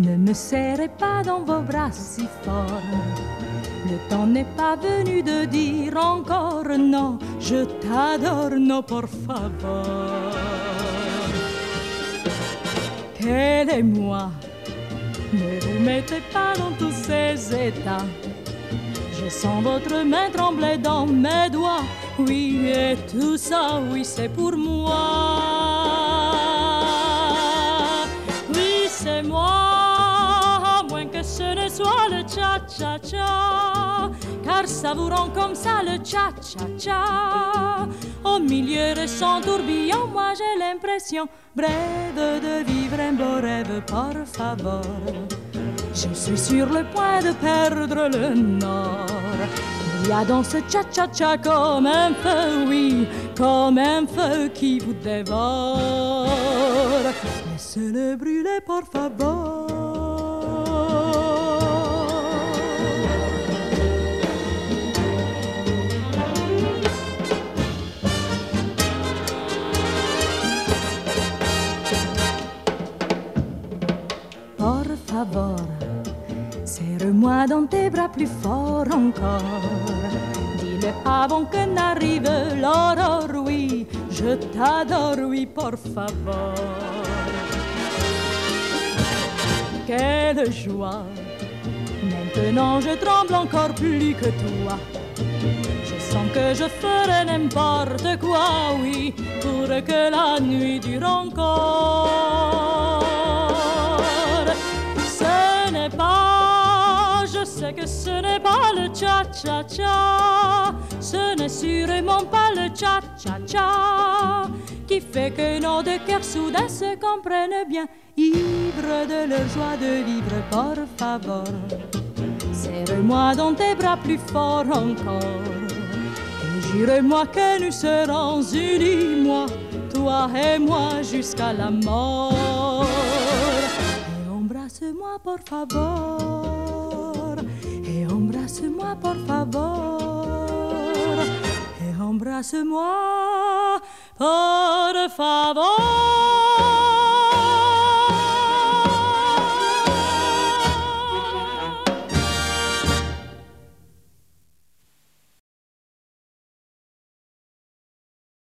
Ne me serrez pas dans vos bras si fort. Le temps n'est pas venu de dire encore non, je t'adore, non, por favor. Quel est moi Ne vous mettez pas dans tous ces états. Je sens votre main trembler dans mes doigts. Oui, et tout ça, oui, c'est pour moi. C'est moi, moins que ce ne soit le cha-cha-cha. Car rend comme ça le cha-cha-cha. Au milieu de son tourbillon, moi j'ai l'impression brève de vivre un beau rêve, par favor. Je suis sur le point de perdre le nord. Il y a dans ce cha-cha-cha comme un feu, oui, comme un feu qui vous dévore. Laissez-le brûler, por favor. Por favor, serre-moi dans tes bras plus fort encore. Dis-le avant que n'arrive l'aurore, oui, je t'adore, oui, por favor. Quelle joie! Maintenant je tremble encore plus que toi. Je sens que je ferai n'importe quoi, oui, pour que la nuit dure encore. Ce n'est pas, je sais que ce n'est pas le cha-cha-cha, ce n'est sûrement pas le cha-cha-cha fait que nos deux cœurs soudains se comprennent bien, ivres de leur joie de vivre, por favor. Serre-moi dans tes bras plus fort encore. Jure-moi que nous serons unis, moi, toi et moi, jusqu'à la mort. Et embrasse-moi, por favor. Et embrasse-moi, por favor. Et embrasse-moi, por favor.